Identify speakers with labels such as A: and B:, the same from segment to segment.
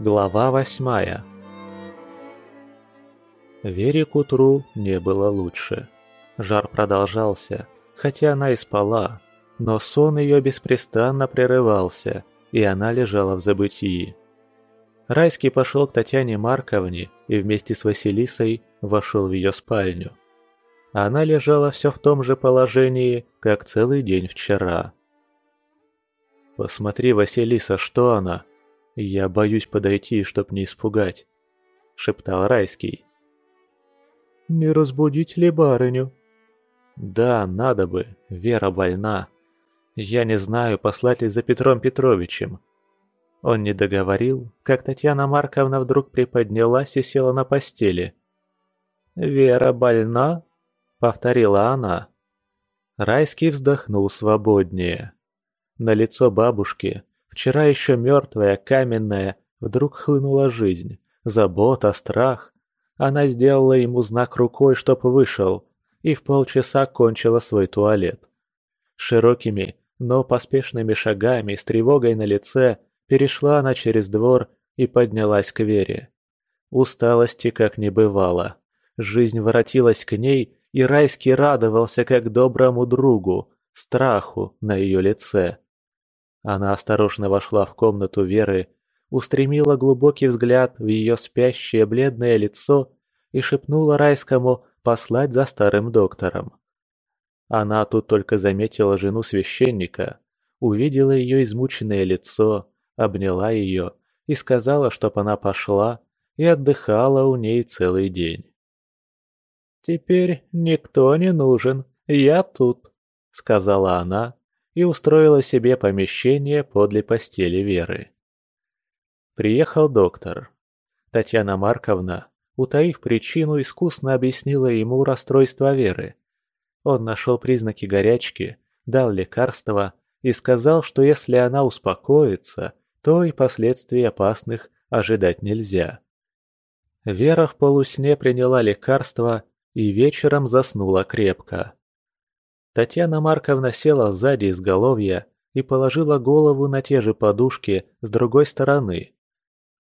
A: Глава восьмая Вере к утру не было лучше. Жар продолжался, хотя она и спала, но сон ее беспрестанно прерывался, и она лежала в забытии. Райский пошел к Татьяне Марковне и вместе с Василисой вошел в ее спальню. Она лежала все в том же положении, как целый день вчера. «Посмотри, Василиса, что она? Я боюсь подойти, чтоб не испугать», — шептал Райский.
B: «Не разбудить ли барыню?»
A: «Да, надо бы, Вера больна. Я не знаю, послать ли за Петром Петровичем». Он не договорил, как Татьяна Марковна вдруг приподнялась и села на постели. «Вера больна?» — повторила она. Райский вздохнул свободнее. На лицо бабушки, вчера еще мертвая, каменная, вдруг хлынула жизнь, забота, страх. Она сделала ему знак рукой, чтоб вышел, и в полчаса кончила свой туалет. Широкими, но поспешными шагами, с тревогой на лице, перешла она через двор и поднялась к Вере. Усталости как не бывало. Жизнь воротилась к ней, и Райский радовался как доброму другу, страху на ее лице. Она осторожно вошла в комнату Веры устремила глубокий взгляд в ее спящее бледное лицо и шепнула Райскому послать за старым доктором. Она тут только заметила жену священника, увидела ее измученное лицо, обняла ее и сказала, чтоб она пошла и отдыхала у ней целый день. «Теперь никто не нужен, я тут», — сказала она и устроила себе помещение подле постели Веры. Приехал доктор. Татьяна Марковна, утаив причину, искусно объяснила ему расстройство Веры. Он нашел признаки горячки, дал лекарства и сказал, что если она успокоится, то и последствий опасных ожидать нельзя. Вера в полусне приняла лекарство и вечером заснула крепко. Татьяна Марковна села сзади изголовья и положила голову на те же подушки с другой стороны.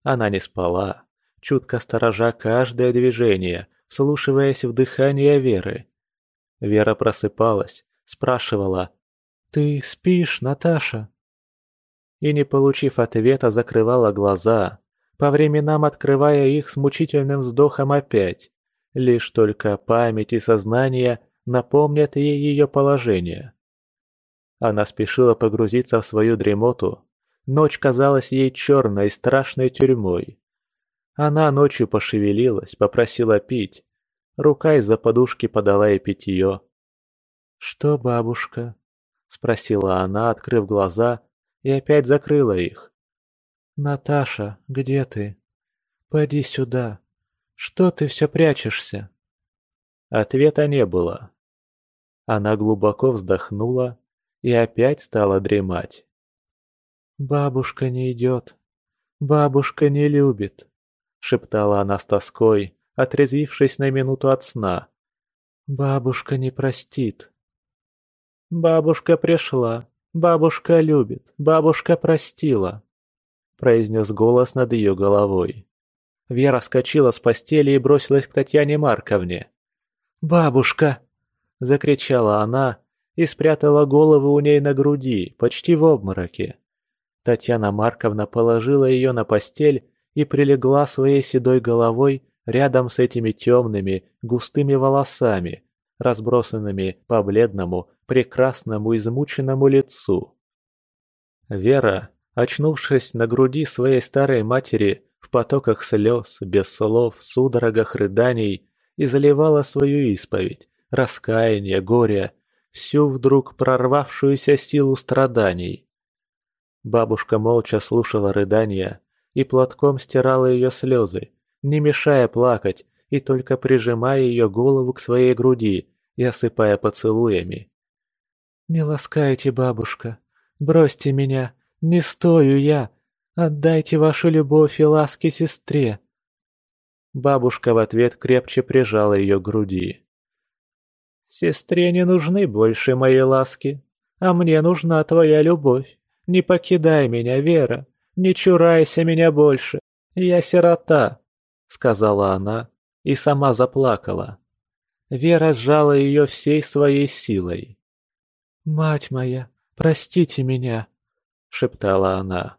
A: Она не спала, чутко сторожа каждое движение, слушаясь в дыхание Веры. Вера просыпалась, спрашивала «Ты спишь, Наташа?» И, не получив ответа, закрывала глаза, по временам открывая их с мучительным вздохом опять. Лишь только память и сознание напомнят ей ее положение. Она спешила погрузиться в свою дремоту, Ночь казалась ей черной, страшной тюрьмой. Она ночью пошевелилась, попросила пить. Рука из-за подушки подала ей питье. «Что, бабушка?» — спросила она, открыв глаза, и опять закрыла их. «Наташа, где ты? Пойди сюда. Что ты все прячешься?» Ответа не было. Она глубоко вздохнула и опять стала дремать. «Бабушка не идет. Бабушка не любит», — шептала она с тоской, отрезвившись на минуту от сна. «Бабушка не простит». «Бабушка пришла. Бабушка любит. Бабушка простила», — произнес голос над ее головой. Вера скочила с постели и бросилась к Татьяне Марковне. «Бабушка!» — закричала она и спрятала голову у ней на груди, почти в обмороке. Татьяна Марковна положила ее на постель и прилегла своей седой головой рядом с этими темными, густыми волосами, разбросанными по бледному, прекрасному, измученному лицу. Вера, очнувшись на груди своей старой матери в потоках слез, без слов, судорогах рыданий, и заливала свою исповедь, раскаяние, горе, всю вдруг прорвавшуюся силу страданий. Бабушка молча слушала рыдания и платком стирала ее слезы, не мешая плакать и только прижимая ее голову к своей груди и осыпая поцелуями. «Не ласкайте, бабушка, бросьте меня, не стою я, отдайте вашу любовь и ласки сестре». Бабушка в ответ крепче прижала ее к груди. «Сестре не нужны больше мои ласки, а мне нужна твоя любовь. Не покидай меня, Вера, не чурайся меня больше. «Я сирота», — сказала она и сама заплакала. Вера сжала ее всей своей силой.
B: «Мать моя, простите меня», — шептала она.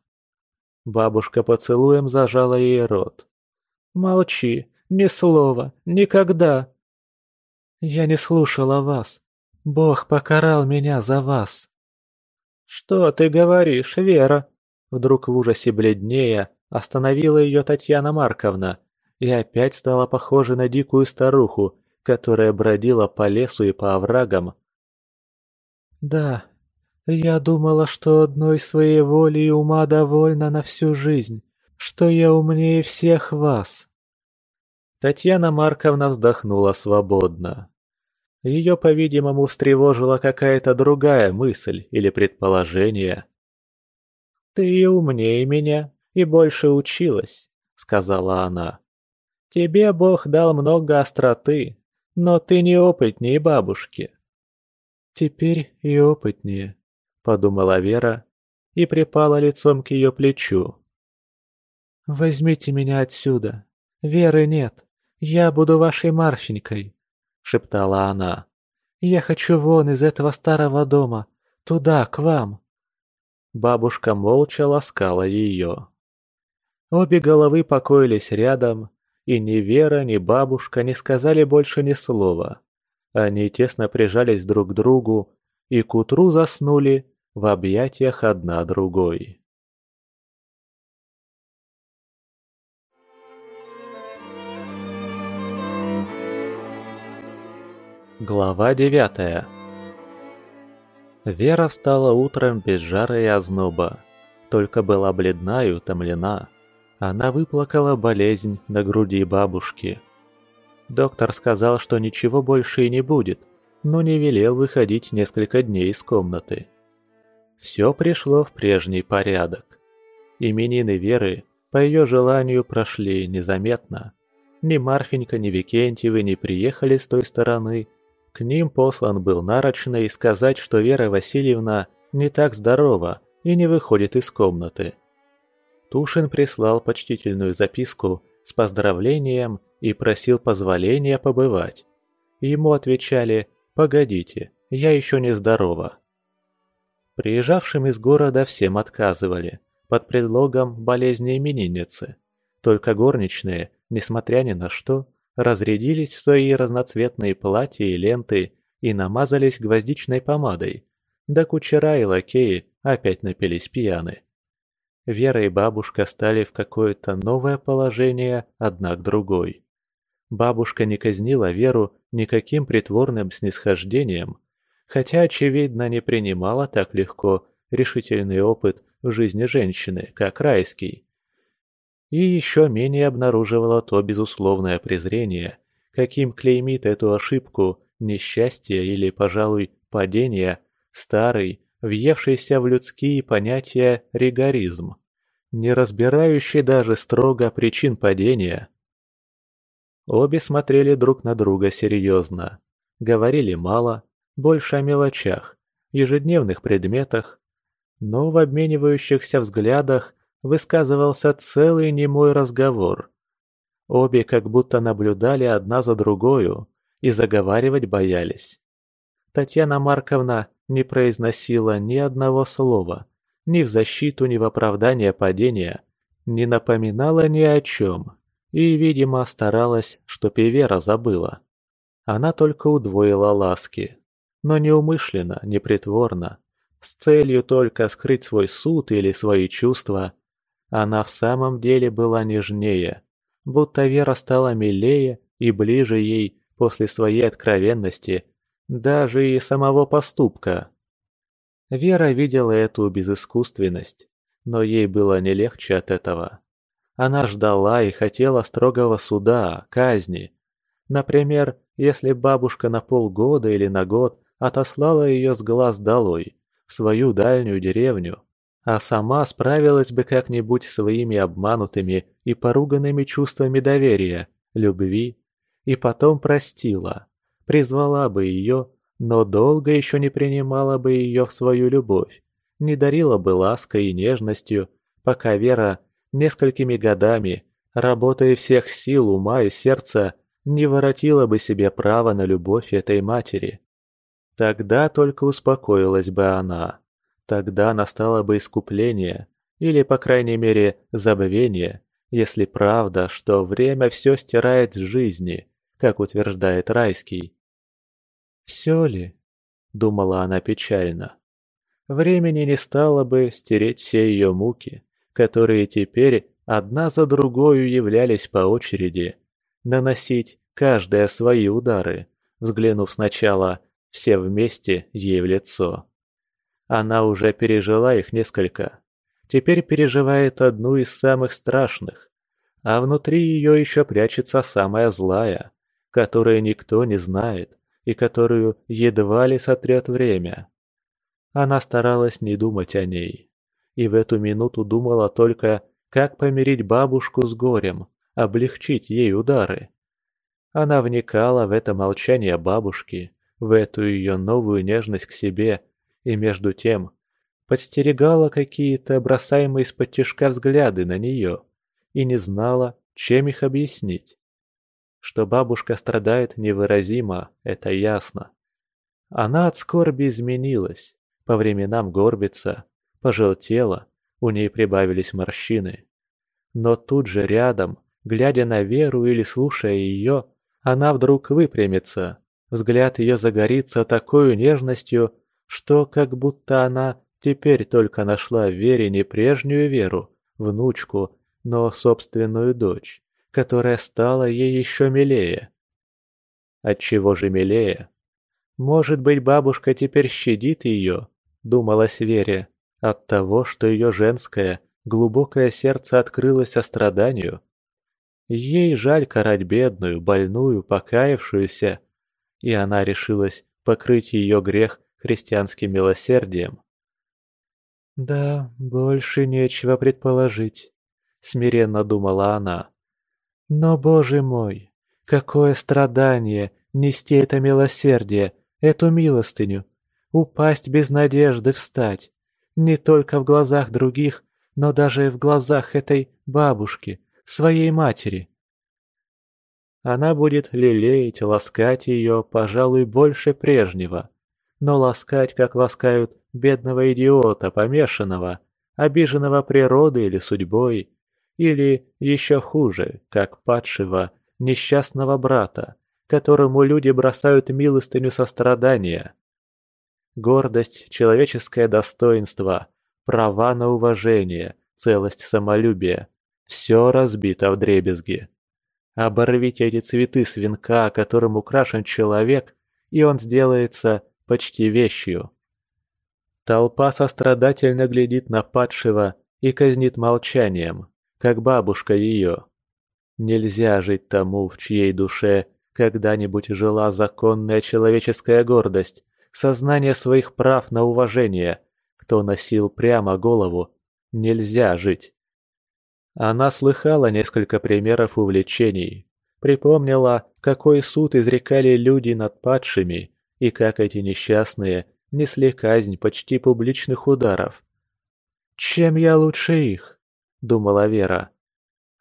A: Бабушка поцелуем зажала ей рот.
B: «Молчи, ни слова, никогда!» «Я не слушала вас. Бог покарал меня за вас».
A: «Что ты говоришь, Вера?» Вдруг в ужасе бледнее остановила ее Татьяна Марковна и опять стала похожа на дикую старуху, которая бродила по лесу и по оврагам.
B: «Да, я думала, что одной своей воли и ума довольна на всю жизнь, что я умнее всех вас».
A: Татьяна Марковна вздохнула свободно. Ее, по-видимому, встревожила какая-то другая мысль или предположение. «Ты и умнее меня, и больше училась», — сказала она. «Тебе Бог дал много остроты, но ты не опытнее бабушки».
B: «Теперь и опытнее», подумала Вера и припала лицом к ее плечу. «Возьмите меня отсюда. Веры нет. Я буду вашей Марфенькой», — шептала она. «Я хочу вон из этого старого дома, туда, к вам».
A: Бабушка молча ласкала ее. Обе головы покоились рядом, и ни Вера, ни бабушка не сказали больше ни слова. Они тесно прижались друг к другу и к утру заснули в объятиях одна другой. Глава девятая Вера стала утром без жара и озноба. Только была бледна и утомлена. Она выплакала болезнь на груди бабушки. Доктор сказал, что ничего больше и не будет, но не велел выходить несколько дней из комнаты. Все пришло в прежний порядок. Именины Веры, по ее желанию, прошли незаметно. Ни Марфенька, ни Викентьевы не приехали с той стороны. К ним послан был нарочный сказать, что Вера Васильевна не так здорова и не выходит из комнаты. Тушин прислал почтительную записку с поздравлением и просил позволения побывать. Ему отвечали «Погодите, я еще не здорова». Приезжавшим из города всем отказывали, под предлогом болезни именинницы. Только горничные, несмотря ни на что, разрядились в свои разноцветные платья и ленты и намазались гвоздичной помадой. Да кучера и лакеи опять напились пьяны. Вера и бабушка стали в какое-то новое положение одна к другой. Бабушка не казнила Веру никаким притворным снисхождением, хотя, очевидно, не принимала так легко решительный опыт в жизни женщины, как райский. И еще менее обнаруживала то безусловное презрение, каким клеймит эту ошибку, несчастье или, пожалуй, падение, старый, въевшийся в людские понятия ригоризм, не разбирающий даже строго причин падения. Обе смотрели друг на друга серьезно, говорили мало, больше о мелочах, ежедневных предметах, но в обменивающихся взглядах высказывался целый немой разговор. Обе как будто наблюдали одна за другою и заговаривать боялись. Татьяна Марковна не произносила ни одного слова, ни в защиту, ни в оправдание падения, не напоминала ни о чем и, видимо, старалась, чтоб и забыла. Она только удвоила ласки но не умышленно, не притворно, с целью только скрыть свой суд или свои чувства. Она в самом деле была нежнее, будто Вера стала милее и ближе ей после своей откровенности, даже и самого поступка. Вера видела эту безыскусственность, но ей было не легче от этого. Она ждала и хотела строгого суда, казни. Например, если бабушка на полгода или на год отослала ее с глаз долой, в свою дальнюю деревню, а сама справилась бы как-нибудь своими обманутыми и поруганными чувствами доверия, любви, и потом простила, призвала бы ее, но долго еще не принимала бы ее в свою любовь, не дарила бы лаской и нежностью, пока Вера несколькими годами работая всех сил ума и сердца, не воротила бы себе право на любовь этой матери. Тогда только успокоилась бы она. Тогда настало бы искупление, или, по крайней мере, забвение, если правда, что время все стирает с жизни, как утверждает Райский. «Все ли?» – думала она печально. Времени не стало бы стереть все ее муки, которые теперь одна за другою являлись по очереди, наносить каждая свои удары, взглянув сначала все вместе ей в лицо. Она уже пережила их несколько. Теперь переживает одну из самых страшных. А внутри ее еще прячется самая злая, которую никто не знает и которую едва ли сотрет время. Она старалась не думать о ней. И в эту минуту думала только, как помирить бабушку с горем, облегчить ей удары. Она вникала в это молчание бабушки, в эту ее новую нежность к себе, и между тем подстерегала какие-то бросаемые из-под тяжка взгляды на нее и не знала, чем их объяснить. Что бабушка страдает невыразимо, это ясно. Она от скорби изменилась, по временам горбится, пожелтела, у ней прибавились морщины. Но тут же рядом, глядя на Веру или слушая ее, она вдруг выпрямится, взгляд ее загорится такой нежностью, что как будто она теперь только нашла в Вере не прежнюю Веру, внучку, но собственную дочь, которая стала ей еще милее. Отчего же милее? Может быть, бабушка теперь щадит ее, думалось Вере, от того, что ее женское, глубокое сердце открылось состраданию. Ей жаль карать бедную, больную, покаявшуюся, и она решилась покрыть ее грех христианским милосердием. «Да, больше нечего предположить», — смиренно думала она. «Но, Боже мой, какое страдание нести это милосердие, эту милостыню, упасть без надежды встать, не только в глазах других, но даже в глазах этой бабушки, своей матери. Она будет лелеять, ласкать ее, пожалуй, больше прежнего, но ласкать, как ласкают бедного идиота, помешанного, обиженного природой или судьбой, или, еще хуже, как падшего, несчастного брата, которому люди бросают милостыню сострадания. Гордость, человеческое достоинство, права на уважение, целость самолюбия – все разбито в дребезги. Оборвите эти цветы свинка, которым украшен человек, и он сделается почти вещью. Толпа сострадательно глядит на падшего и казнит молчанием, как бабушка ее. Нельзя жить тому, в чьей душе когда-нибудь жила законная человеческая гордость, сознание своих прав на уважение, кто носил прямо голову. Нельзя жить. Она слыхала несколько примеров увлечений, припомнила, какой суд изрекали люди над падшими, и как эти несчастные несли казнь почти публичных ударов. «Чем я лучше их?» – думала Вера.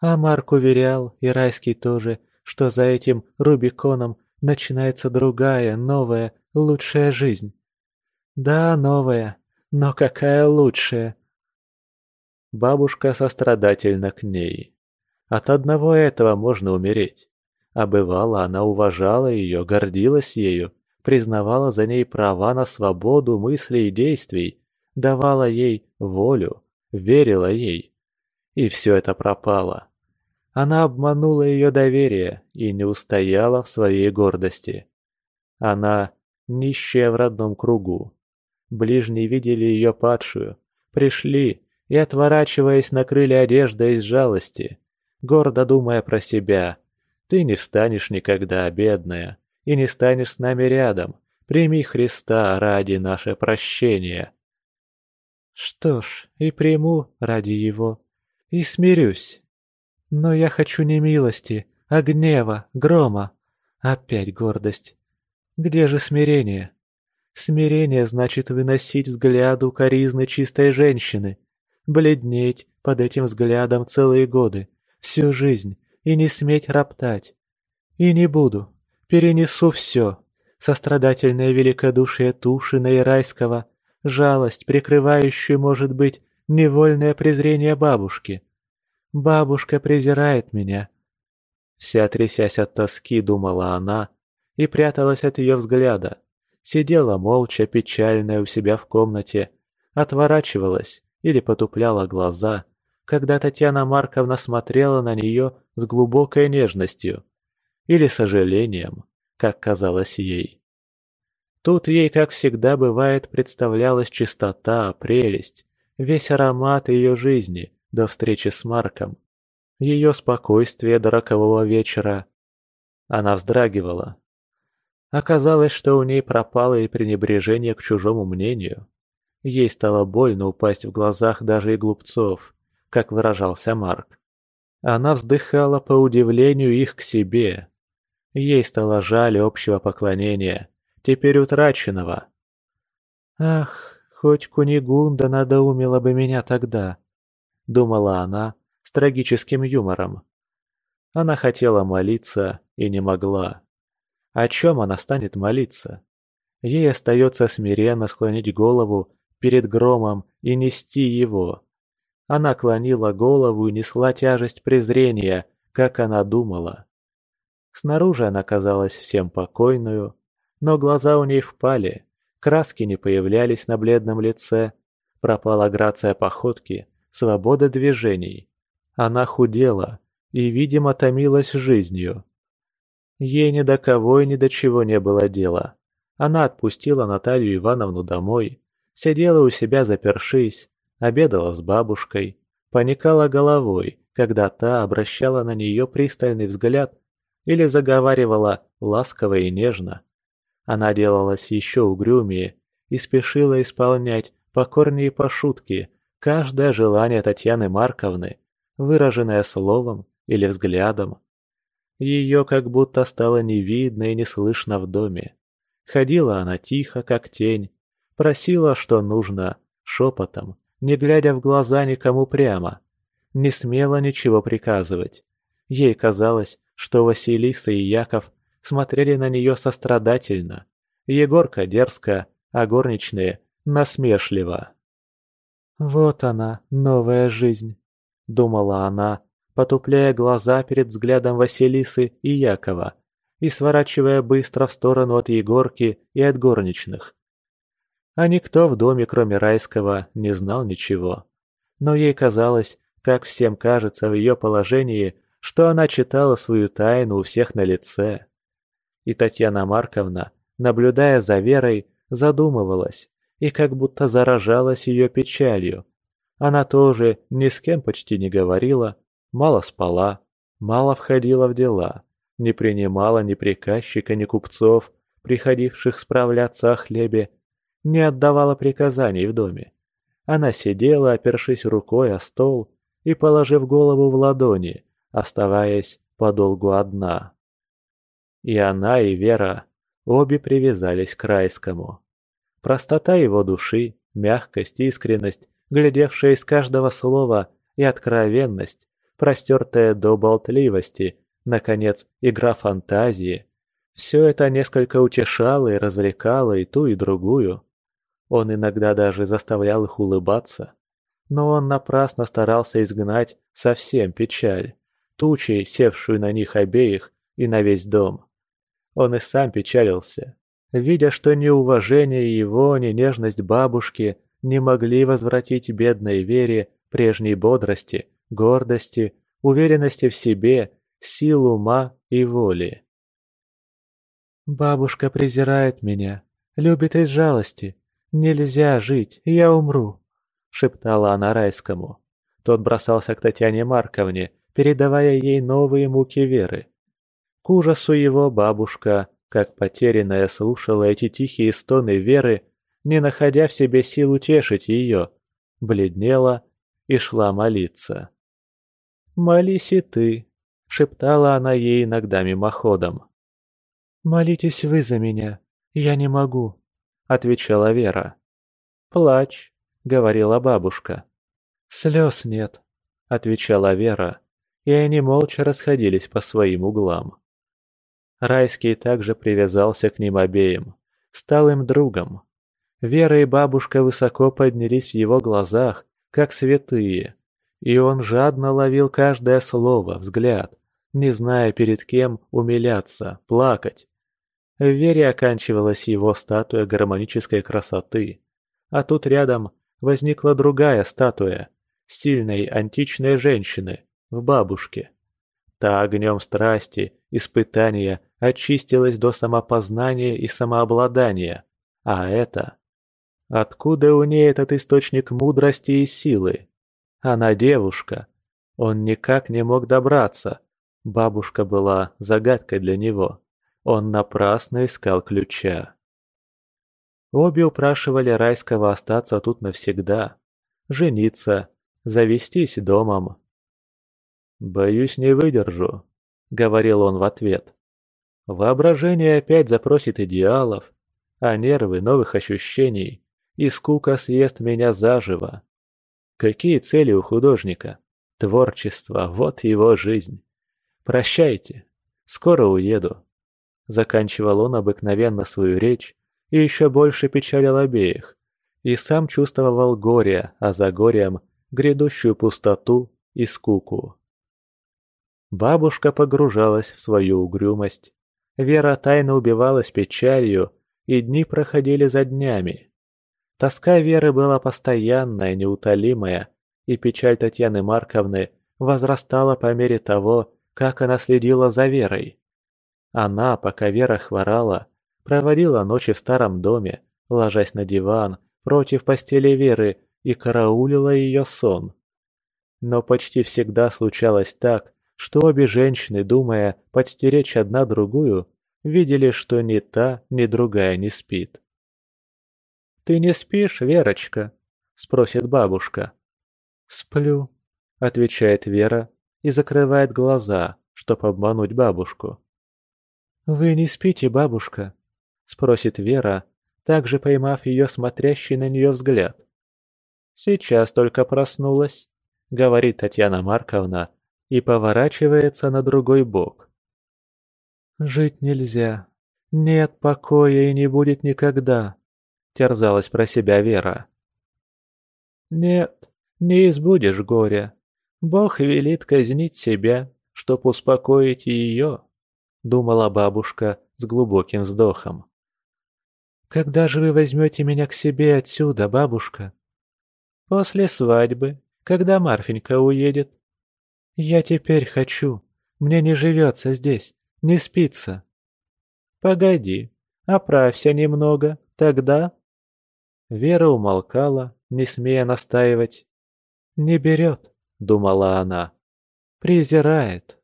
A: А Марк уверял, и Райский тоже, что за этим Рубиконом начинается другая, новая, лучшая жизнь. Да, новая, но какая лучшая? Бабушка сострадательна к ней. От одного этого можно умереть. А бывало, она уважала ее, гордилась ею, признавала за ней права на свободу мыслей и действий, давала ей волю, верила ей. И все это пропало. Она обманула ее доверие и не устояла в своей гордости. Она нищая в родном кругу. Ближние видели ее падшую, пришли и, отворачиваясь, накрыли одеждой из жалости, гордо думая про себя. «Ты не встанешь никогда, бедная, и не станешь с нами рядом. Прими Христа ради наше прощение. Что ж, и приму ради Его, и смирюсь. Но я хочу не милости, а гнева, грома. Опять гордость. Где же смирение? Смирение значит выносить взгляд укоризны чистой женщины, бледнеть под этим взглядом целые годы,
B: всю жизнь и не сметь роптать. И не буду, перенесу все, сострадательное великодушие Тушина и Райского, жалость, прикрывающую, может быть, невольное презрение бабушки. Бабушка презирает меня. Вся трясясь от тоски, думала она, и пряталась от ее взгляда. Сидела молча, печальная у себя в комнате, отворачивалась или потупляла глаза, когда Татьяна Марковна смотрела на нее с глубокой нежностью или сожалением, как казалось ей. Тут ей, как всегда бывает, представлялась чистота, прелесть, весь аромат ее жизни до встречи с Марком, ее спокойствие до рокового вечера. Она вздрагивала. Оказалось, что у ней пропало и пренебрежение к чужому мнению. Ей стало больно упасть в глазах даже и глупцов, как выражался Марк. Она вздыхала по удивлению их к себе. Ей стало жаль общего поклонения, теперь утраченного. «Ах, хоть Кунигунда надоумила бы меня тогда», — думала она с трагическим юмором. Она хотела молиться и не могла. О чем она станет молиться? Ей остается смиренно склонить голову перед громом и нести его. Она клонила голову и несла тяжесть презрения, как она думала. Снаружи она казалась всем покойную, но глаза у ней впали, краски не появлялись на бледном лице, пропала грация походки, свобода движений. Она худела и, видимо, томилась жизнью. Ей ни до кого и ни до чего не было дела. Она отпустила Наталью Ивановну домой, сидела у себя запершись, обедала с бабушкой, поникала головой, когда та обращала на нее пристальный взгляд или заговаривала ласково и нежно. Она делалась еще угрюмее и спешила исполнять покорнее по шутке каждое желание Татьяны Марковны, выраженное словом или взглядом. Ее как будто стало не видно и не слышно в доме. Ходила она тихо, как тень, просила, что нужно, шепотом, не глядя в глаза никому прямо. Не смела ничего приказывать. Ей казалось, что Василиса и Яков смотрели на нее сострадательно. Егорка дерзко, а горничные насмешливо. «Вот она, новая жизнь», — думала она, потупляя глаза перед взглядом Василисы и Якова и сворачивая быстро в сторону от Егорки и от горничных. А никто в доме, кроме Райского, не знал ничего. Но ей казалось, как всем кажется в ее положении, что она читала свою тайну у всех на лице. И Татьяна Марковна, наблюдая за Верой, задумывалась и как будто заражалась ее печалью. Она тоже ни с кем почти не говорила, мало спала, мало входила в дела, не принимала ни приказчика, ни купцов, приходивших справляться о хлебе, не отдавала приказаний в доме. Она сидела, опершись рукой о стол и положив голову в ладони, оставаясь подолгу одна. И она, и Вера обе привязались к Райскому. Простота его души, мягкость, искренность, глядевшая из каждого слова, и откровенность, простертая до болтливости, наконец, игра фантазии. Все это несколько утешало и развлекало и ту, и другую. Он иногда даже заставлял их улыбаться. Но он напрасно старался изгнать совсем печаль, тучей, севшую на них обеих и на весь дом. Он и сам печалился, видя, что ни уважение его, ни нежность бабушки не могли возвратить бедной Вере прежней бодрости, гордости, уверенности в себе, сил ума и воли. «Бабушка презирает меня, любит из жалости. Нельзя жить, я умру», — шептала она райскому. Тот бросался к Татьяне Марковне, передавая ей новые муки веры. К ужасу его бабушка, как потерянная, слушала эти тихие стоны Веры, не находя в себе сил утешить ее, бледнела и шла молиться. «Молись и ты», — шептала она ей иногда мимоходом. «Молитесь вы за меня, я не могу», — отвечала Вера. «Плачь», — говорила бабушка. «Слез нет», — отвечала Вера
A: и они молча расходились по своим углам. Райский также привязался к ним обеим, стал им другом. Вера и бабушка высоко поднялись в его глазах, как святые, и он жадно ловил каждое слово, взгляд, не зная перед кем умиляться, плакать. В Вере оканчивалась его статуя гармонической красоты, а тут рядом возникла другая статуя сильной античной женщины в бабушке. Та огнем страсти, испытания очистилась до самопознания и самообладания, а это... Откуда у ней этот источник мудрости и силы? Она девушка. Он никак не мог добраться. Бабушка была загадкой для него. Он напрасно искал ключа. Обе упрашивали Райского остаться тут навсегда, жениться, завестись домом. «Боюсь, не выдержу», — говорил он в ответ. Воображение опять запросит идеалов, а нервы новых ощущений, и скука съест меня заживо. Какие цели у художника? Творчество, вот его жизнь. Прощайте, скоро уеду. Заканчивал он обыкновенно свою речь и еще больше печалил обеих. И сам чувствовал горе, а за горем грядущую пустоту и скуку. Бабушка погружалась в свою угрюмость, Вера тайно убивалась печалью, и дни проходили за днями. Тоска Веры была постоянная, неутолимая, и печаль Татьяны Марковны возрастала по мере того, как она следила за Верой. Она, пока Вера хворала, проводила ночи в старом доме, ложась на диван против постели Веры и караулила ее сон. Но почти всегда случалось так, что обе женщины, думая подстеречь одна другую, видели, что ни та, ни другая не спит. «Ты не спишь, Верочка?» – спросит бабушка. «Сплю», – отвечает Вера и закрывает глаза, чтобы обмануть бабушку. «Вы не спите, бабушка?» – спросит Вера, также поймав ее смотрящий на нее взгляд. «Сейчас только проснулась», — говорит Татьяна Марковна, и поворачивается на другой бок. «Жить нельзя. Нет покоя и не будет никогда», — терзалась про себя Вера. «Нет, не избудешь горя. Бог велит казнить себя, чтоб успокоить ее», — думала бабушка с глубоким вздохом. «Когда же вы возьмете меня к себе отсюда, бабушка?» «После свадьбы, когда Марфенька уедет», «Я теперь хочу. Мне не живется здесь, не спится». «Погоди, оправься немного, тогда...» Вера умолкала, не смея настаивать. «Не берет», — думала она. «Презирает».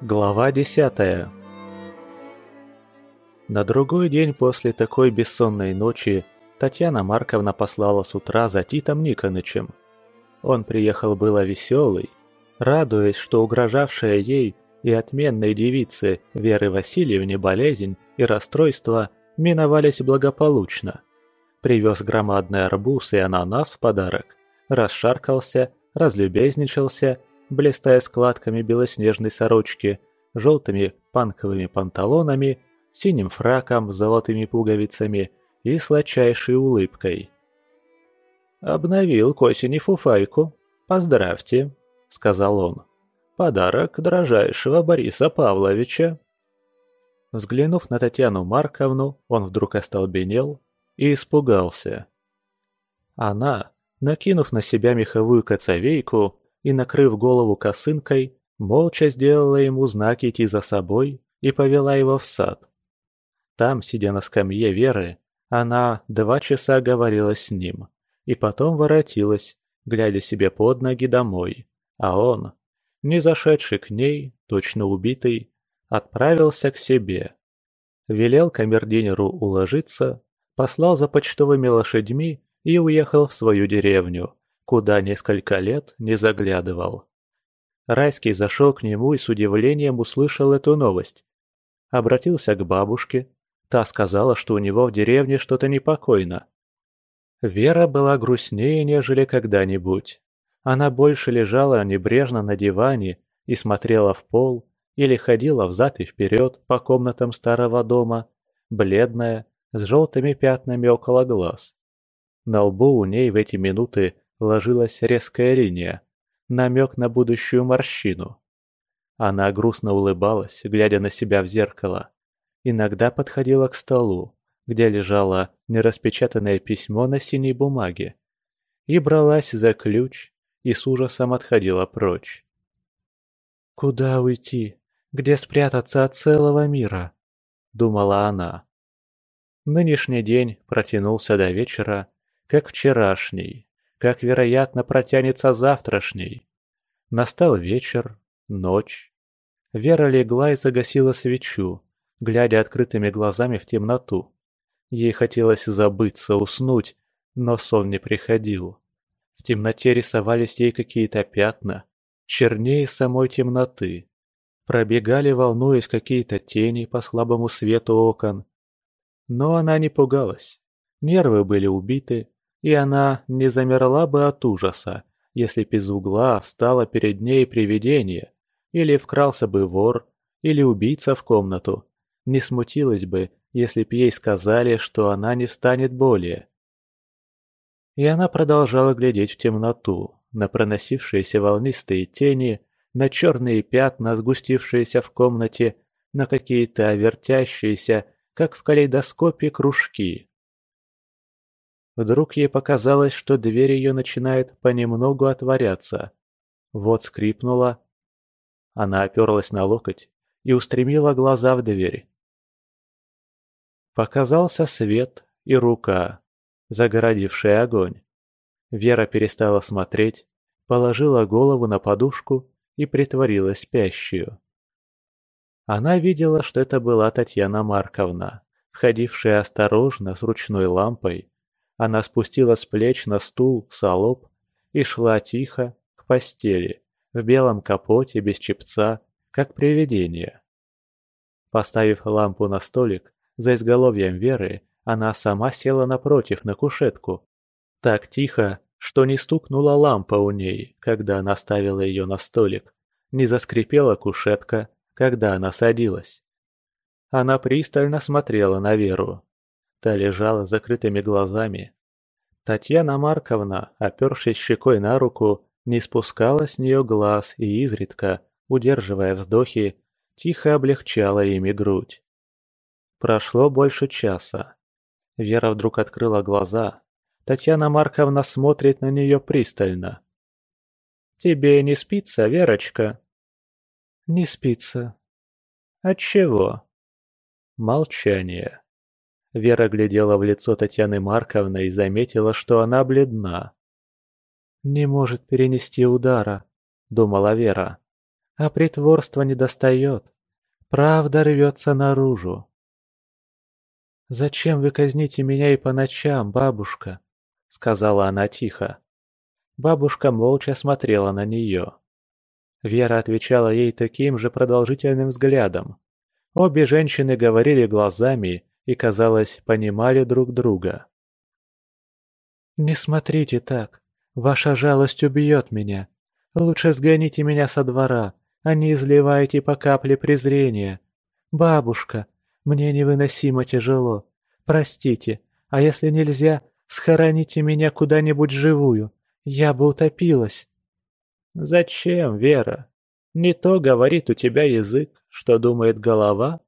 A: Глава десятая на другой день после такой бессонной ночи Татьяна Марковна послала с утра за Титом Никонычем. Он приехал было веселый, радуясь, что угрожавшая ей и отменной девице Веры Васильевне болезнь и расстройство миновались благополучно. Привез громадный арбуз и ананас в подарок, расшаркался, разлюбезничался, блистая складками белоснежной сорочки, желтыми панковыми панталонами – синим фраком с золотыми пуговицами и сладчайшей улыбкой. «Обновил к осени фуфайку. Поздравьте», — сказал он. «Подарок дрожайшего Бориса Павловича». Взглянув на Татьяну Марковну, он вдруг остолбенел и испугался. Она, накинув на себя меховую коцовейку и накрыв голову косынкой, молча сделала ему знак идти за собой и повела его в сад. Там, сидя на скамье Веры, она два часа говорила с ним, и потом воротилась, глядя себе под ноги домой, а он, не зашедший к ней, точно убитый, отправился к себе. Велел камердинеру уложиться, послал за почтовыми лошадьми и уехал в свою деревню, куда несколько лет не заглядывал. Райский зашел к нему и с удивлением услышал эту новость. Обратился к бабушке, Та сказала, что у него в деревне что-то непокойно. Вера была грустнее, нежели когда-нибудь. Она больше лежала небрежно на диване и смотрела в пол, или ходила взад и вперед по комнатам старого дома, бледная, с желтыми пятнами около глаз. На лбу у ней в эти минуты ложилась резкая линия, намек на будущую морщину. Она грустно улыбалась, глядя на себя в зеркало. Иногда подходила к столу, где лежало нераспечатанное письмо на синей бумаге, и бралась за ключ и с ужасом отходила прочь.
B: «Куда уйти? Где спрятаться от целого мира?» – думала она.
A: Нынешний день протянулся до вечера, как вчерашний, как, вероятно, протянется завтрашний. Настал вечер, ночь. Вера легла и загасила свечу, глядя открытыми глазами в темноту. Ей хотелось забыться, уснуть, но сон не приходил. В темноте рисовались ей какие-то пятна, чернее самой темноты. Пробегали, волнуясь, какие-то тени по слабому свету окон. Но она не пугалась. Нервы были убиты, и она не замерла бы от ужаса, если б из угла встало перед ней привидение, или вкрался бы вор, или убийца в комнату. Не смутилась бы, если б ей сказали, что она не станет более. И она продолжала глядеть в темноту, на проносившиеся волнистые тени, на черные пятна, сгустившиеся в комнате, на какие-то вертящиеся, как в калейдоскопе, кружки. Вдруг ей показалось, что дверь ее начинает понемногу отворяться. Вот скрипнула. Она оперлась на локоть и устремила глаза в дверь. Показался свет и рука, загородившая огонь. Вера перестала смотреть, положила голову на подушку и притворилась спящую. Она видела, что это была Татьяна Марковна, входившая осторожно с ручной лампой. Она спустила с плеч на стул солоб и шла тихо к постели, в белом капоте без чепца, как привидение. Поставив лампу на столик, за изголовьем Веры она сама села напротив на кушетку. Так тихо, что не стукнула лампа у ней, когда она ставила ее на столик, не заскрипела кушетка, когда она садилась. Она пристально смотрела на Веру. Та лежала с закрытыми глазами. Татьяна Марковна, опершись щекой на руку, не спускала с нее глаз и изредка, удерживая вздохи, тихо облегчала ими грудь. Прошло больше часа. Вера вдруг открыла глаза. Татьяна Марковна смотрит на нее пристально. «Тебе не спится, Верочка?»
B: «Не спится».
A: «Отчего?» Молчание. Вера глядела в лицо Татьяны Марковны и заметила, что она бледна.
B: «Не может перенести удара», — думала Вера. «А притворство не достает. Правда рвется наружу. «Зачем вы казните меня и по ночам, бабушка?» — сказала она тихо. Бабушка молча смотрела на нее. Вера отвечала ей таким же продолжительным взглядом. Обе женщины говорили глазами и, казалось, понимали друг друга. «Не смотрите так. Ваша жалость убьет меня. Лучше сгоните меня со двора, а не изливайте по капле презрения. Бабушка, мне невыносимо тяжело. Простите, а если нельзя, схороните меня куда-нибудь живую. Я бы утопилась».
A: «Зачем, Вера? Не то говорит у тебя язык, что думает голова?»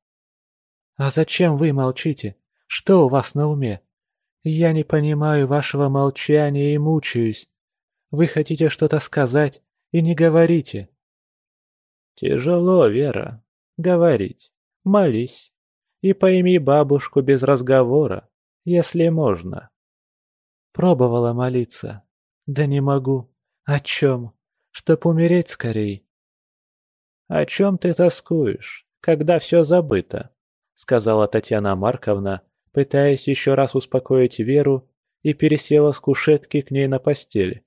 B: «А зачем вы молчите? Что у вас на уме? Я не понимаю вашего молчания и мучаюсь. Вы хотите что-то сказать и не говорите».
A: «Тяжело, Вера, говорить. Молись и пойми бабушку без разговора, если можно».
B: Пробовала молиться. Да не могу. О чем? Чтоб умереть скорей.
A: «О чем ты тоскуешь, когда все забыто?» — сказала Татьяна Марковна, пытаясь еще раз успокоить Веру, и пересела с кушетки к ней на постель.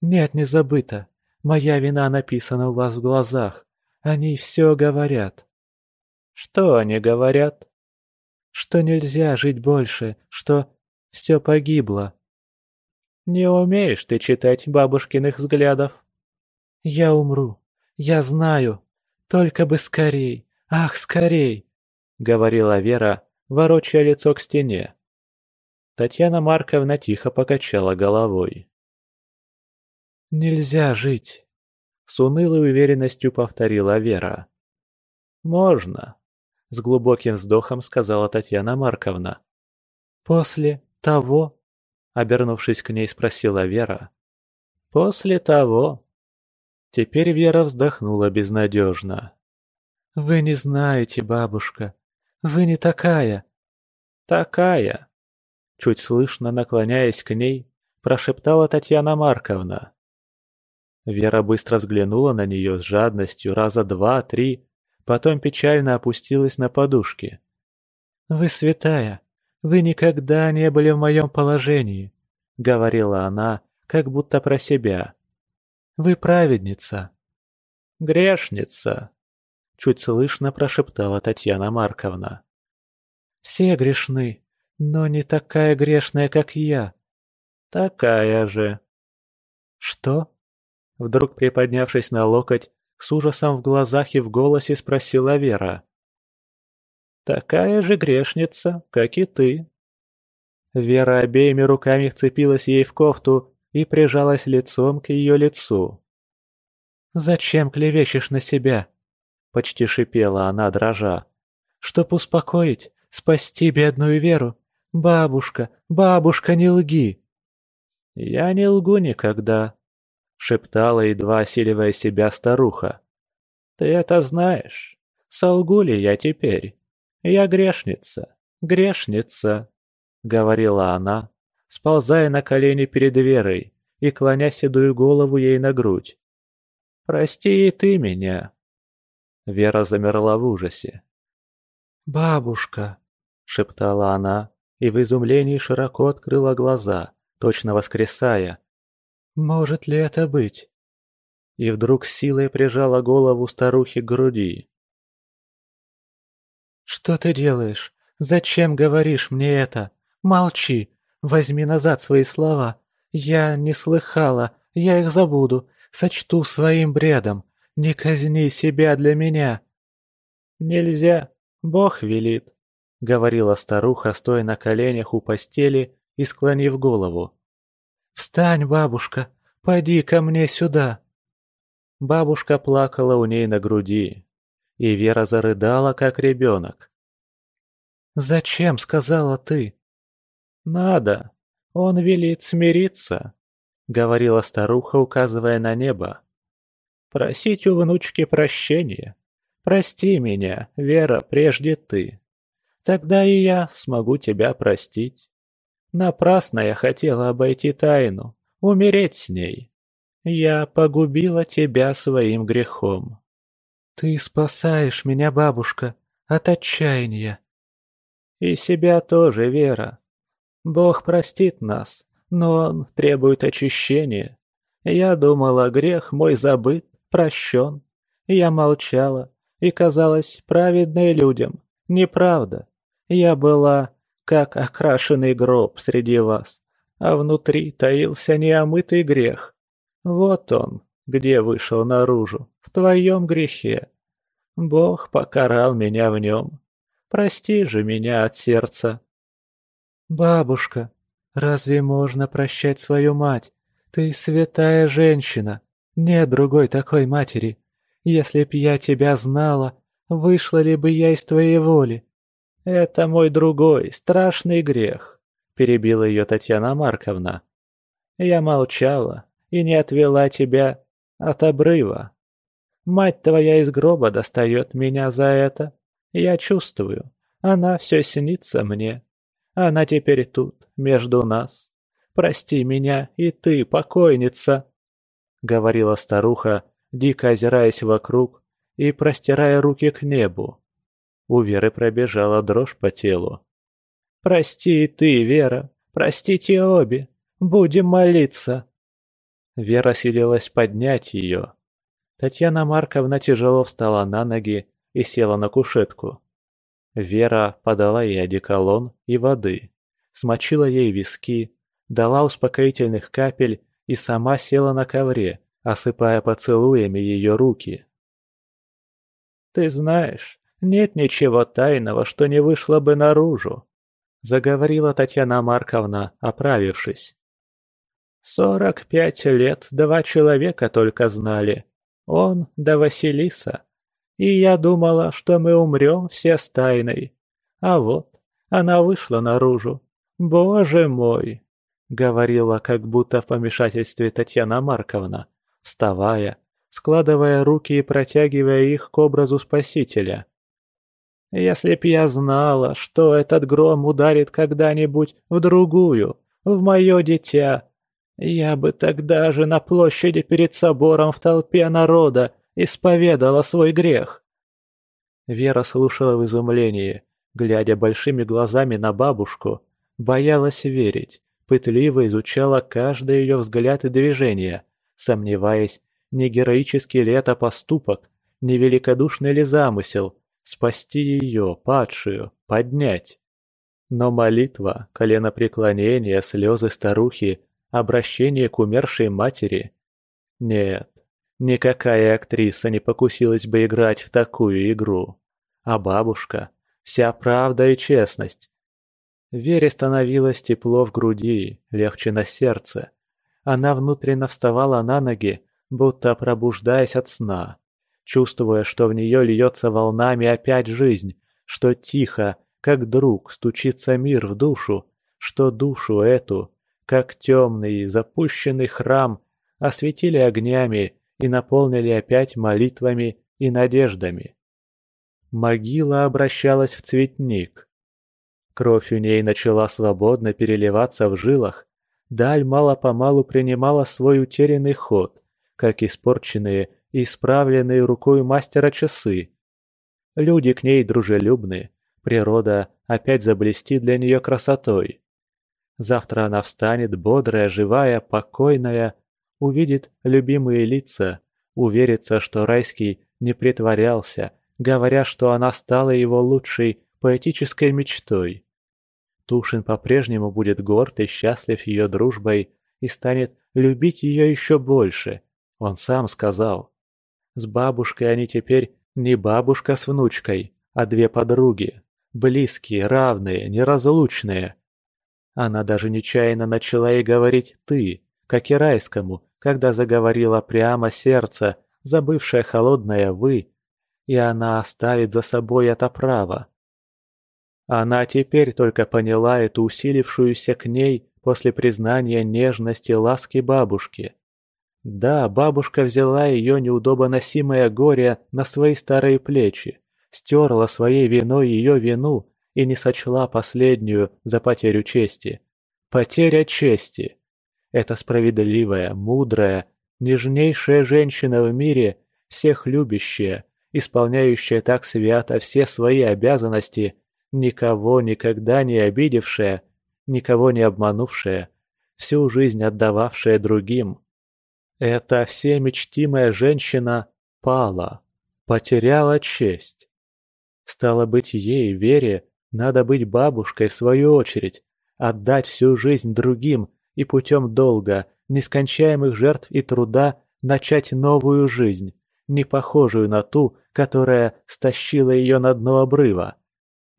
B: «Нет, не забыто. Моя вина написана у вас в глазах. Они все говорят».
A: Что они говорят?
B: что нельзя жить больше, что все погибло.
A: Не умеешь ты читать бабушкиных взглядов.
B: Я умру, я знаю, только бы скорей, ах, скорей, говорила Вера, ворочая лицо к стене.
A: Татьяна Марковна тихо покачала головой.
B: «Нельзя жить», —
A: с унылой уверенностью повторила Вера. «Можно», — с глубоким вздохом сказала Татьяна Марковна.
B: «После того?»
A: — обернувшись к ней, спросила Вера. «После того». Теперь Вера вздохнула безнадежно.
B: «Вы не знаете, бабушка. Вы не такая».
A: «Такая», — чуть слышно наклоняясь к ней, прошептала Татьяна Марковна. Вера быстро взглянула на нее с жадностью раза два-три, потом печально опустилась на подушки.
B: «Вы святая, вы никогда не были в моем положении», — говорила она, как будто про себя. «Вы праведница».
A: «Грешница», — чуть слышно прошептала Татьяна Марковна.
B: «Все грешны, но не такая грешная, как я».
A: «Такая же».
B: «Что?»
A: Вдруг приподнявшись на локоть, с ужасом в глазах и в голосе спросила Вера. «Такая же грешница, как и ты». Вера обеими руками вцепилась ей в кофту и прижалась лицом к ее лицу.
B: «Зачем клевещешь на себя?» — почти шипела она, дрожа. «Чтоб успокоить, спасти бедную Веру. Бабушка, бабушка, не лги!»
A: «Я не лгу никогда», — шептала, едва осиливая себя старуха. «Ты это знаешь. Солгу ли я теперь? Я грешница, грешница», — говорила она, сползая на колени перед Верой и клоня седую голову ей на грудь. «Прости и ты меня». Вера замерла в ужасе.
B: «Бабушка», —
A: шептала она и в изумлении широко открыла глаза, точно воскресая.
B: Может ли это быть?
A: И вдруг силой прижала голову старухи к груди.
B: «Что ты делаешь? Зачем говоришь мне это? Молчи! Возьми назад свои слова. Я не слыхала, я их забуду, сочту своим бредом. Не казни себя для меня!»
A: «Нельзя, Бог велит», — говорила старуха, стоя на коленях у постели и склонив голову.
B: «Встань, бабушка, поди ко мне сюда!»
A: Бабушка плакала у ней на груди, и Вера зарыдала, как ребенок.
B: «Зачем?» — сказала ты.
A: «Надо. Он велит смириться», — говорила старуха, указывая на небо. «Просить у внучки прощения. Прости меня, Вера, прежде ты. Тогда и я смогу тебя простить». Напрасно я хотела обойти тайну, умереть с ней. Я погубила тебя своим грехом.
B: Ты спасаешь меня, бабушка, от отчаяния.
A: И себя тоже, Вера. Бог простит нас, но Он требует очищения. Я думала, грех мой забыт, прощен. Я молчала и казалась праведной людям. Неправда. Я была как окрашенный гроб среди вас, а внутри таился неомытый грех. Вот он, где вышел наружу, в твоем грехе. Бог покарал меня в нем. Прости же меня от сердца.
B: Бабушка, разве можно прощать свою мать? Ты святая женщина. Нет другой такой матери. Если б я тебя знала, вышла ли бы я из твоей воли?
A: «Это мой другой, страшный грех», — перебила ее Татьяна Марковна. «Я молчала и не отвела тебя от обрыва. Мать твоя из гроба достает меня за это. Я чувствую, она все снится мне. Она теперь тут, между нас. Прости меня и ты, покойница», — говорила старуха, дико озираясь вокруг и простирая руки к небу. У Веры пробежала дрожь по телу. «Прости и ты, Вера, простите обе, будем молиться!» Вера силилась поднять ее. Татьяна Марковна тяжело встала на ноги и села на кушетку. Вера подала ей одеколон и воды, смочила ей виски, дала успокоительных капель и сама села на ковре, осыпая поцелуями ее руки. «Ты знаешь, нет ничего тайного, что не вышло бы наружу», заговорила Татьяна Марковна, оправившись. «Сорок пять лет два человека только знали. Он да Василиса. И я думала, что мы умрем все с тайной. А вот, она вышла наружу. Боже мой!» Говорила, как будто в помешательстве Татьяна Марковна, вставая, складывая руки и протягивая их к образу Спасителя. «Если б я знала, что этот гром ударит когда-нибудь в другую, в мое дитя, я бы тогда же на площади перед собором в толпе народа исповедала свой грех. Вера слушала в изумлении, глядя большими глазами на бабушку, боялась верить, пытливо изучала каждый ее взгляд и движение, сомневаясь, не героический ли это поступок, не великодушный ли замысел спасти ее, падшую, поднять. Но молитва, коленопреклонение, слезы старухи, обращение к умершей матери. Нет, Никакая актриса не покусилась бы играть в такую игру. А бабушка – вся правда и честность. Вере становилось тепло в груди, легче на сердце. Она внутренно вставала на ноги, будто пробуждаясь от сна, чувствуя, что в нее льется волнами опять жизнь, что тихо, как друг, стучится мир в душу, что душу эту, как темный запущенный храм, осветили огнями и наполнили опять молитвами и надеждами. Могила обращалась в цветник. Кровь у ней начала свободно переливаться в жилах, даль мало-помалу принимала свой утерянный ход, как испорченные исправленные рукой мастера часы. Люди к ней дружелюбны, природа опять заблестит для нее красотой. Завтра она встанет бодрая, живая, покойная, увидит любимые лица, уверится, что Райский не притворялся, говоря, что она стала его лучшей поэтической мечтой. Тушин по-прежнему будет горд и счастлив ее дружбой и станет любить ее еще больше, он сам сказал. С бабушкой они теперь не бабушка с внучкой, а две подруги, близкие, равные, неразлучные. Она даже нечаянно начала ей говорить «ты», как и райскому, когда заговорила прямо сердце, забывшее холодное «вы», и она оставит за собой это право. Она теперь только поняла эту усилившуюся к ней после признания нежности ласки бабушки. Да, бабушка взяла ее неудобоносимое горе на свои старые плечи, стерла своей виной ее вину и не сочла последнюю за потерю чести. Потеря чести. Эта справедливая, мудрая, нежнейшая женщина в мире, всех любящая, исполняющая так свято все свои обязанности, никого никогда не обидевшая, никого не обманувшая, всю жизнь отдававшая другим. Эта всемечтимая женщина пала, потеряла честь. Стало быть, ей, Вере, надо быть бабушкой в свою очередь, отдать всю жизнь другим и путем долга, нескончаемых жертв и труда начать новую жизнь, не похожую на ту, которая стащила ее на дно обрыва.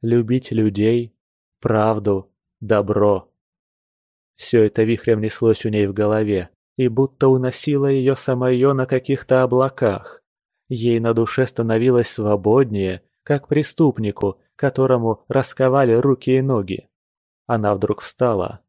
A: Любить людей, правду, добро. Все это вихрем неслось у ней в голове, и будто уносило ее самое на каких-то облаках. Ей на душе становилось свободнее, как преступнику, которому расковали руки и ноги. Она вдруг встала,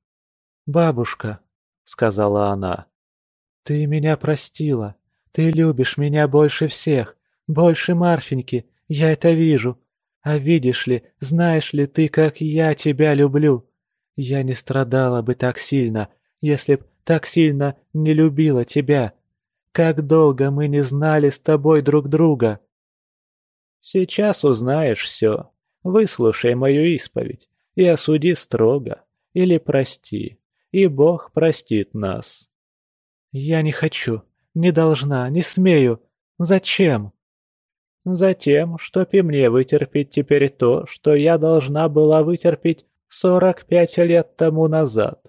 A: «Бабушка», — сказала она, — «ты меня простила. Ты любишь меня больше всех, больше Марфеньки, я это вижу. А видишь ли, знаешь ли ты, как я тебя люблю? Я не страдала бы так сильно, если б так сильно не любила тебя. Как долго мы не знали с тобой друг друга!» «Сейчас узнаешь все. Выслушай мою исповедь и осуди строго или прости и Бог простит нас». «Я не хочу, не должна, не смею. Зачем?» Затем, чтоб и мне вытерпеть теперь то, что я должна была вытерпеть сорок пять лет тому назад.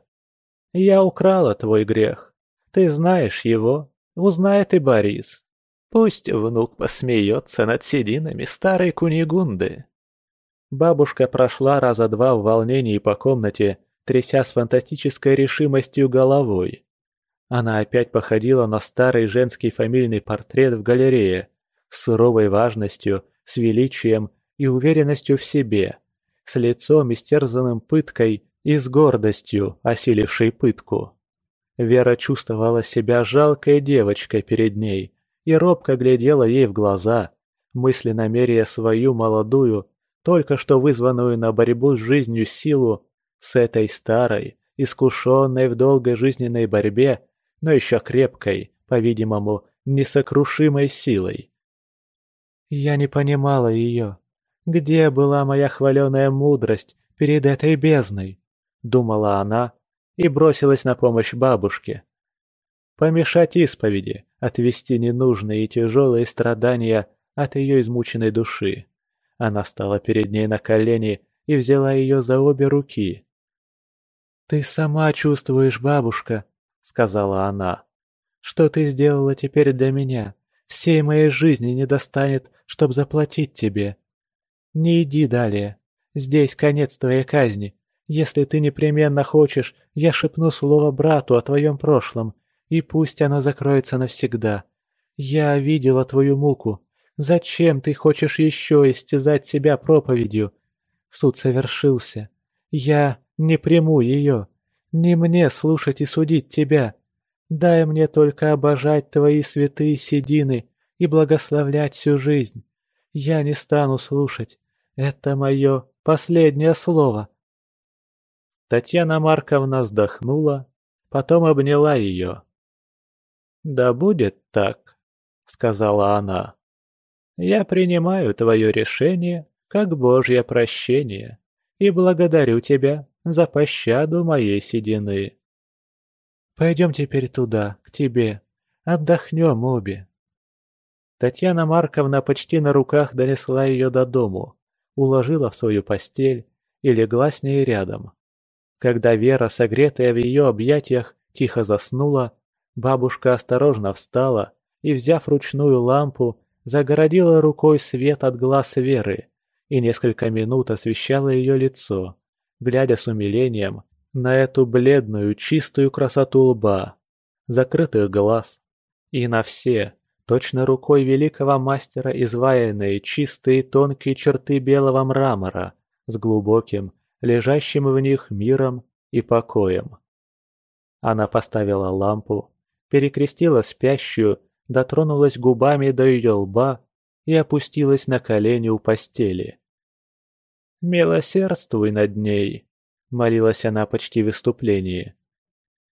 A: Я украла твой грех. Ты знаешь его, узнает и Борис. Пусть внук посмеется над сединами старой кунигунды. Бабушка прошла раза два в волнении по комнате, тряся с фантастической решимостью головой. Она опять походила на старый женский фамильный портрет в галерее, с суровой важностью, с величием и уверенностью в себе, с лицом истерзанным пыткой и с гордостью, осилившей пытку. Вера чувствовала себя жалкой девочкой перед ней и робко глядела ей в глаза, мысленно меряя свою молодую, только что вызванную на борьбу с жизнью силу, с этой старой, искушенной в долгой жизненной борьбе, но еще крепкой, по-видимому, несокрушимой силой. Я не понимала ее. Где была моя хваленая мудрость перед этой бездной? Думала она и бросилась на помощь бабушке. Помешать исповеди, отвести ненужные и тяжелые страдания от ее измученной души. Она стала перед ней на колени и взяла ее за обе руки. «Ты сама чувствуешь, бабушка», — сказала она, — «что ты сделала теперь для меня. Всей моей жизни не достанет, чтоб заплатить тебе. Не иди далее. Здесь конец твоей казни. Если ты непременно хочешь, я шепну слово брату о твоем прошлом, и пусть оно закроется навсегда. Я видела твою муку. Зачем ты хочешь еще истязать себя проповедью? Суд совершился. Я не приму ее. Не мне слушать и судить тебя. Дай мне только обожать твои святые седины и благословлять всю жизнь. Я не стану слушать. Это мое последнее слово. Татьяна Марковна вздохнула, потом обняла ее. «Да будет так», — сказала она. «Я принимаю твое решение как Божье прощение и благодарю тебя за пощаду моей седины». Пойдем теперь туда, к тебе. Отдохнем обе. Татьяна Марковна почти на руках донесла ее до дому, уложила в свою постель и легла с ней рядом. Когда Вера, согретая в ее объятиях, тихо заснула, бабушка осторожно встала и, взяв ручную лампу, загородила рукой свет от глаз Веры и несколько минут освещала ее лицо, глядя с умилением на эту бледную, чистую красоту лба, закрытых глаз, и на все, точно рукой великого мастера изваянные чистые тонкие черты белого мрамора с глубоким, лежащим в них миром и покоем. Она поставила лампу, перекрестила спящую, дотронулась губами до ее лба и опустилась на колени у постели. «Милосердствуй над ней», — молилась она почти в выступлении.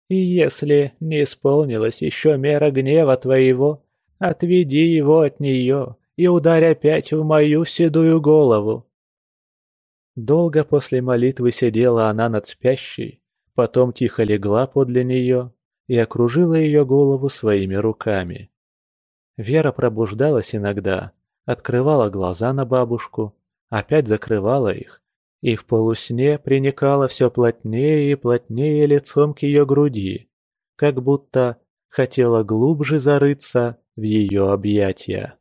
A: «И если не исполнилась еще мера гнева твоего, отведи его от нее и ударь опять в мою седую голову». Долго после молитвы сидела она над спящей, потом тихо легла подле нее и окружила ее голову своими руками. Вера пробуждалась иногда, открывала глаза на бабушку, опять закрывала их и в полусне приникала все плотнее и плотнее лицом к ее груди, как будто хотела глубже зарыться в ее объятия.